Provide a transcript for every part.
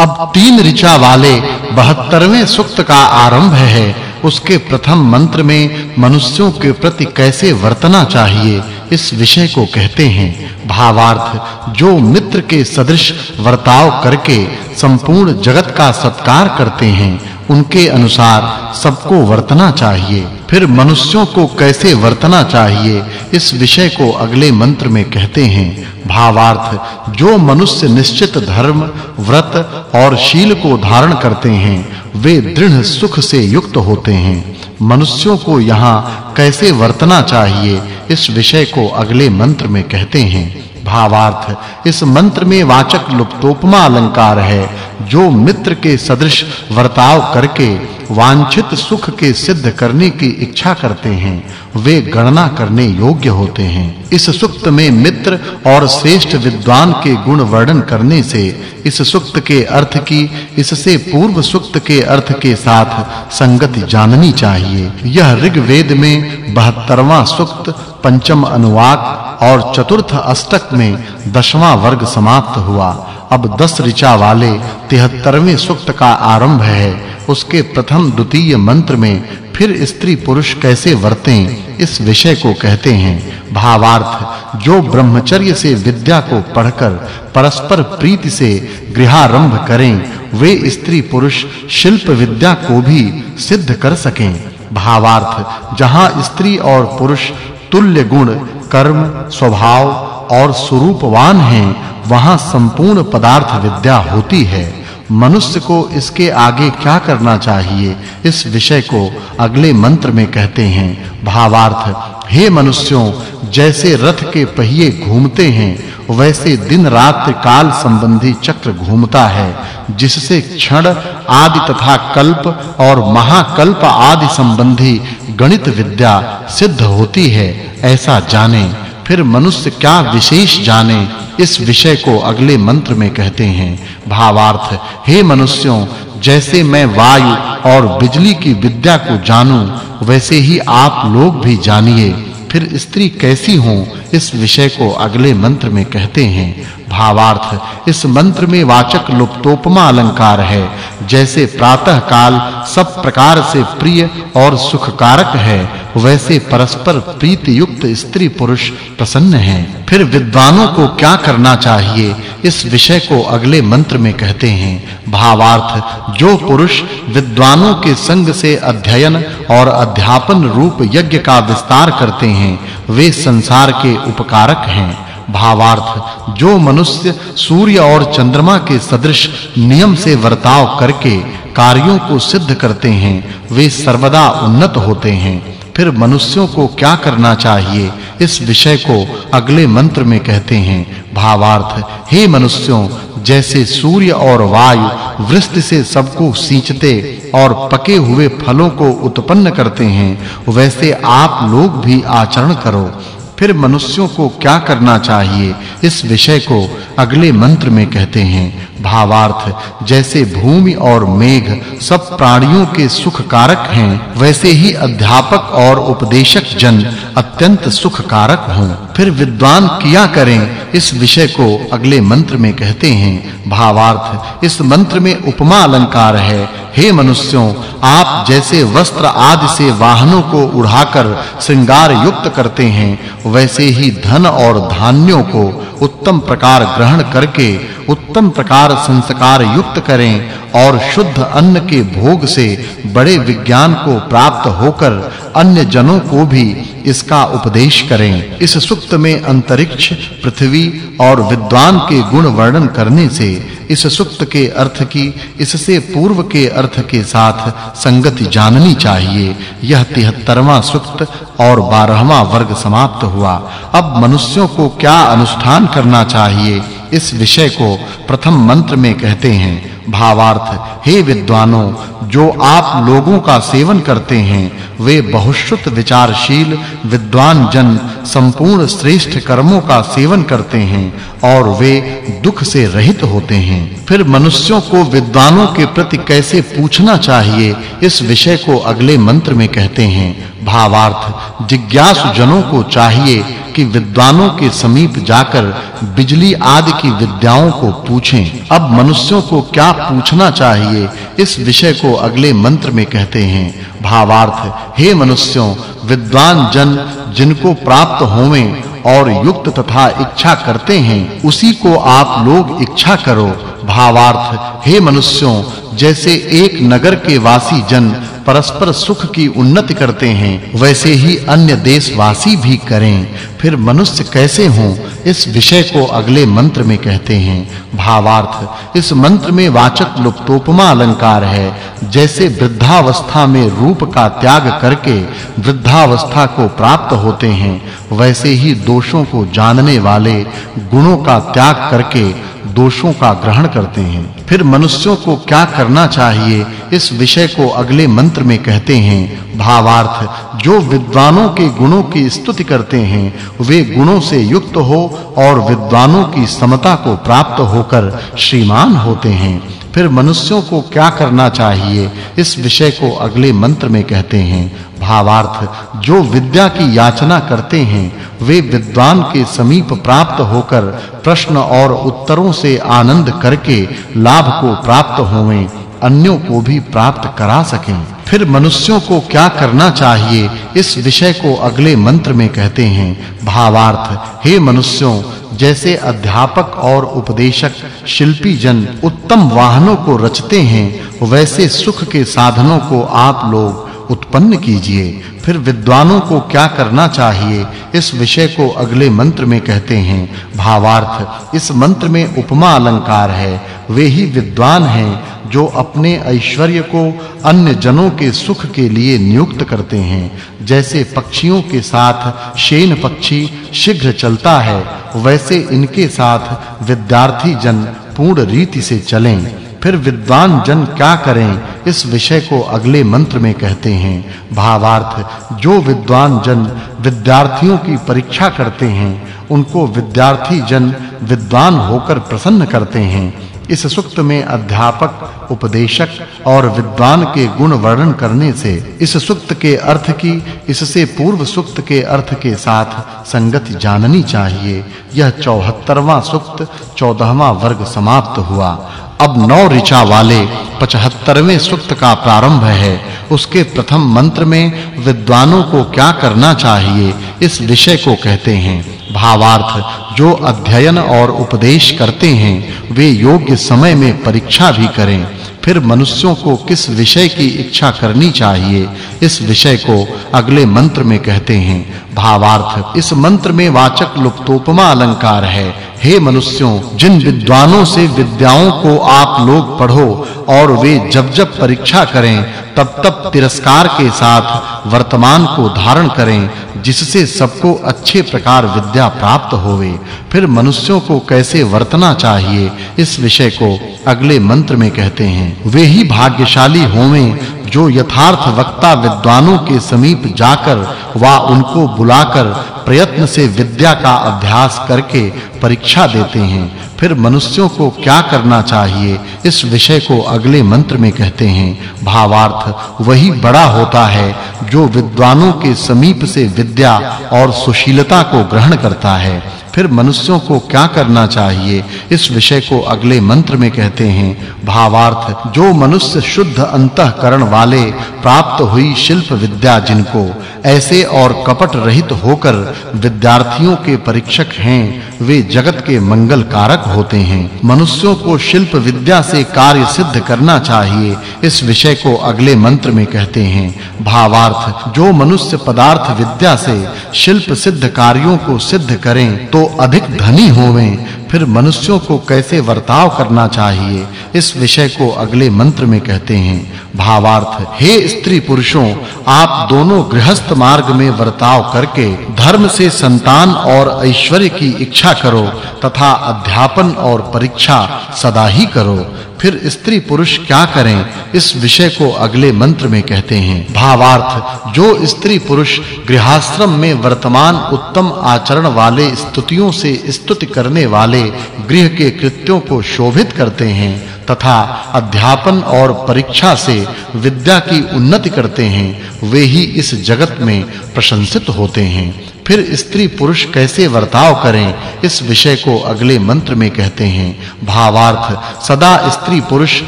अब तीन ऋचा वाले 72वें सूक्त का आरंभ है। उसके प्रथम मंत्र में मनुष्यों के प्रति कैसे वर्तना चाहिए, इस विषय को कहते हैं। भावार्थ, जो मित्र के सदृश वर्ताव करके संपूर्ण जगत का सत्कार करते हैं। उनके अनुसार सबको वर्तना चाहिए। फिर मनुष्यों को कैसे वर्तना चाहिए? इस विषय को अगले मंत्र में कहते हैं। भावार्थ, जो मनुष्य निश्चित धर्म, व्रत और शील को धारण करते हैं, वे दृढ़ सुख से युक्त होते हैं। मनुष्यों को यहाँ कैसे वर्तना चाहिए? इस विषय को अगले मंत्र में कहते हैं। भावार्थ। इस मंत्र में वाचक् लुप्तोपमा अलंकार है जो मित्र के सदृश वर्ताव करके वांछित सुख के सिद्ध करने की इच्छा करते हैं, वे गणना करने योग्य होते हैं। इस सुक्त में मित्र और श्रेष्ठ विद्वान के गुण वर्णन करने से, इस सुक्त के अर्थ की, इससे पूर्व सुक्त के अर्थ के साथ संगति जाननी चाहिए। यह ऋग्वेद में 72वां सुक्त, पंचम अनुवाक और चतुर्थ अष्टक में दसवां वर्ग समाप्त हुआ। अब 10 ऋचा वाले 73वें सूक्त का आरंभ है। उसके प्रथम द्वितीय मंत्र में फिर स्त्री पुरुष कैसे वर्तें, इस विषय को कहते हैं। भावार्थ, जो ब्रह्मचर्य से विद्या को पढ़कर, परस्पर प्रीति से गृहारंभ करें, वे स्त्री पुरुष शिल्प विद्या को भी सिद्ध कर सकें। भावार्थ, जहाँ स्त्री और पुरुष तुल्य गुण, कर्म, स्वभाव और स्वरूपवान हैं, वहाँ संपूर्ण पदार्थ विद्या होती है। मनुष्य को इसके आगे क्या करना चाहिए? इस विषय को अगले मंत्र में कहते हैं। भावार्थ, हे मनुष्यों, जैसे रथ के पहिए घूमते हैं, वैसे दिन रात काल संबंधी चक्र घूमता है, जिससे क्षण, आदि तथा कल्प और महाकल्प आदि संबंधी गणित विद्या सिद्ध होती है। ऐसा जाने। फिर मनुष्य क्या विशेष जाने? इस विषय को अगले मंत्र में कहते हैं। भावार्थ, हे मनुष्यों, जैसे मैं वायु और बिजली की विद्या को जानूं, वैसे ही आप लोग भी जानिए। फिर स्त्री कैसी हो? इस विषय को अगले मंत्र में कहते हैं। भावार्थ। इस मंत्र में वाचक् लुप्तोपमा अलंकार है। जैसे प्रातः काल सब प्रकार से प्रिय और सुखकारक है, वैसे परस्पर प्रीति युक्त स्त्री पुरुष प्रसन्न हैं। फिर विद्वानों को क्या करना चाहिए? इस विषय को अगले मंत्र में कहते हैं। भावार्थ, जो पुरुष विद्वानों के संग से अध्ययन और अध्यापन रूप यज्ञ का विस्तार करते हैं, वे संसार के उपकारक हैं। भावार्थ, जो मनुष्य सूर्य और चंद्रमा के सदृश नियम से वर्ताव करके कार्यों को सिद्ध करते हैं, वे सर्वदा उन्नत होते हैं। फिर मनुष्यों को क्या करना चाहिए? इस विषय को अगले मंत्र में कहते हैं, भावार्थ, हे मनुष्यों, जैसे सूर्य और वायु वृष्टि से सबको सींचते और पके हुए फलों को उत्पन्न करते हैं, वैसे आप लोग भी आचरण करो। फिर मनुष्यों को क्या करना चाहिए? इस विषय को अगले मंत्र में कहते हैं, भावार्थ, जैसे भूमि और मेघ सब प्राणियों के सुख कारक हैं, वैसे ही अध्यापक और उपदेशक जन अत्यंत सुख कारक हों। फिर विद्वान किया करें, इस विषय को अगले मंत्र में कहते हैं, भावार्थ, इस मंत्र में उपमा अलंकार है हे मनुष्यों, आप जैसे वस्त्र आदि से वाहनों को उड़ाकर श्रृंगार युक्त करते हैं, वैसे ही धन और धान्यों को उत्तम प्रकार ग्रहण करके उत्तम प्रकार संस्कार युक्त करें और शुद्ध अन्न के भोग से बड़े विज्ञान को प्राप्त होकर अन्य जनों को भी इसका उपदेश करें। इस सुक्त में अंतरिक्ष, पृथ्वी और विद्वान के गुण वर्णन करने से इस सुक्त के अर्थ की, इससे पूर्व के अर्थ के साथ संगति जाननी चाहिए। यह 73वां सुक्त और 12वां वर्ग समाप्त हुआ। अब मनुष्यों को क्या अनुष्ठान करना चाहिए? इस विषय को प्रथम मंत्र में कहते हैं, भावार्थ, हे विद्वानों, जो आप लोगों का सेवन करते हैं, वे बहुश्रुत विचारशील विद्वान जन संपूर्ण श्रेष्ठ कर्मों का सेवन करते हैं और वे दुख से रहित होते हैं। फिर मनुष्यों को विद्वानों के प्रति कैसे पूछना चाहिए, इस विषय को अगले मंत्र में कहते हैं, भावार्थ जिज्ञासु जनों को चाहिए कि विद्वानों के समीप जाकर बिजली आदि की विद्याओं को पूछें। अब मनुष्यों को क्या पूछना चाहिए? इस विषय को अगले मंत्र में कहते हैं। भावार्थ, हे मनुष्यों, विद्वान जन, जिनको प्राप्त होवें और युक्त तथा इच्छा करते हैं, उसी को आप लोग इच्छा करो। भावार्थ, हे मनुष्यों, जैसे एक नगर के वासी जन परस्पर सुख की उन्नति करते हैं, वैसे ही अन्य देशवासी भी करें। फिर मनुष्य कैसे हों, इस विषय को अगले मंत्र में कहते हैं। भावार्थ, इस मंत्र में वाचक् लुप्तोपमा अलंकार है, जैसे वृद्धावस्था में रूप का त्याग करके वृद्धावस्था को प्राप्त होते हैं, वैसे ही दोषों को जानने वाले गुणों का त्याग करके दोषों का ग्रहण करते हैं। फिर मनुष्यों को क्या करना चाहिए? इस विषय को अगले मंत्र में कहते हैं, भावार्थ, जो विद्वानों के गुणों की स्तुति करते हैं, वे गुणों से युक्त हो और विद्वानों की समता को प्राप्त होकर श्रीमान होते हैं। फिर मनुष्यों को क्या करना चाहिए? इस विषय को अगले मंत्र में कहते हैं। भावार्थ, जो विद्या की याचना करते हैं, वे विद्वान के समीप प्राप्त होकर प्रश्न और उत्तरों से आनंद करके लाभ को प्राप्त होवें, अन्यों को भी प्राप्त करा सकें। फिर मनुष्यों को क्या करना चाहिए, इस विषय को अगले मंत्र में कहते हैं। भावार्थ, हे मनुष्यों, जैसे अध्यापक और उपदेशक शिल्पी जन उत्तम वाहनों को रचते हैं, वैसे सुख के साधनों को आप लोग उत्पन्न कीजिए। फिर विद्वानों को क्या करना चाहिए, इस विषय को अगले मंत्र में कहते हैं। भावार्थ, इस मंत्र में उपमा अलंकार है, वे ही विद्वान हैं जो अपने ऐश्वर्य को अन्य जनों के सुख के लिए नियुक्त करते हैं, जैसे पक्षियों के साथ शेन पक्षी शीघ्र चलता है, वैसे इनके साथ विद्यार्थी जन पूर्ण रीति से चलें। फिर विद्वान जन क्या करें, इस विषय को अगले मंत्र में कहते हैं। भावार्थ, जो विद्वान जन विद्यार्थियों की परीक्षा करते हैं, उनको विद्यार्थी जन विद्वान होकर प्रसन्न करते हैं। इस सुक्त में अध्यापक, उपदेशक और विद्वान के गुण वर्णन करने से इस सुक्त के अर्थ की, इससे पूर्व सुक्त के अर्थ के साथ संगति जाननी चाहिए। यह 74वां सुक्त 14वां वर्ग समाप्त हुआ। अब नौ ऋचा वाले 75वें सुक्त का प्रारंभ है। उसके प्रथम मंत्र में विद्वानों को क्या करना चाहिए? इस विषय को कहते हैं, भावार्थ, जो अध्ययन और उपदेश करते हैं, वे योग्य समय में परीक्षा भी करें। फिर मनुष्यों को किस विषय की इच्छा करनी चाहिए, इस विषय को अगले मंत्र में कहते हैं, भावार्थ, इस मंत्र में वाचक् लुप्तोपमा अलंकार है। हे मनुष्यों, जिन विद्वानों से विद्याओं को आप लोग पढ़ो और वे जब जब परीक्षा करें तब तब तिरस्कार के साथ वर्तमान को धारण करें, जिससे सबको अच्छे प्रकार विद्या प्राप्त होवे। फिर मनुष्यों को कैसे वर्तना चाहिए, इस विषय को अगले मंत्र में कहते हैं। वे ही भाग्यशाली होवें, जो यथार्थ वक्ता विद्वानों के समीप जाकर वा उनको बुलाकर प्रयत्न से विद्या का अभ्यास करके परीक्षा देते हैं। फिर मनुष्यों को क्या करना चाहिए? इस विषय को अगले मंत्र में कहते हैं। भावार्थ, वही बड़ा होता है जो विद्वानों के समीप से विद्या और सुशीलता को ग्रहण करता है। फिर मनुष्यों को क्या करना चाहिए? इस विषय को अगले मंत्र में कहते हैं, भावार्थ, जो मनुष्य शुद्ध अंतःकरण वाले, प्राप्त हुई शिल्प विद्या जिनको, ऐसे और कपट रहित होकर विद्यार्थियों के परीक्षक हैं, वे जगत के मंगल कारक होते हैं। मनुष्यों को शिल्प विद्या से कार्य सिद्ध करना चाहिए, इस विषय को अगले मंत्र में कहते हैं, भावार्थ, जो मनुष्य पदार्थ विद्या से शिल्प सिद्ध कार्यों को सिद्ध करें तो अधिक धनी होवें। फिर मनुष्यों को कैसे वर्ताव करना चाहिए, इस विषय को अगले मंत्र में कहते हैं। भावार्थ, हे स्त्री पुरुषों, आप दोनों गृहस्थ मार्ग में वर्ताव करके धर्म से संतान और ऐश्वर्य की इच्छा करो, तथा अध्यापन और परीक्षा सदा ही करो। फिर स्त्री पुरुष क्या करें, इस विषय को अगले मंत्र में कहते हैं। भावार्थ, जो स्त्री पुरुष गृहाश्रम में वर्तमान उत्तम आचरण वाले स्तुतियों से स्तुति करने वाले गृह के कृत्यों को शोभित करते हैं तथा अध्यापन और परीक्षा से विद्या की उन्नति करते हैं, वे ही इस जगत में प्रशंसित होते हैं। फिर स्त्री पुरुष कैसे वर्ताव करें, इस विषय को अगले मंत्र में कहते हैं। भावार्थ, सदा स्त्री पुरुष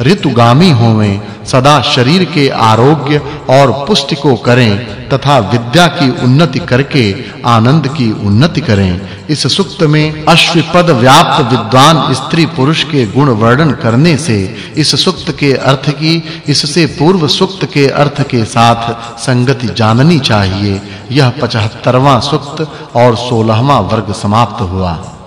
ऋतुगामी होवें, सदा शरीर के आरोग्य और पुष्टि को करें, तथा विद्या की उन्नति करके आनंद की उन्नति करें। इस सुक्त में अश्विपद व्याप्त विद्वान स्त्री पुरुष के गुण वर्णन करने से, इस सुक्त के अर्थ की, इससे पूर्व सुक्त के अर्थ के साथ संगति जाननी चाहिए। यह 75वां सुक्त और 16वां वर्ग समाप्त हुआ।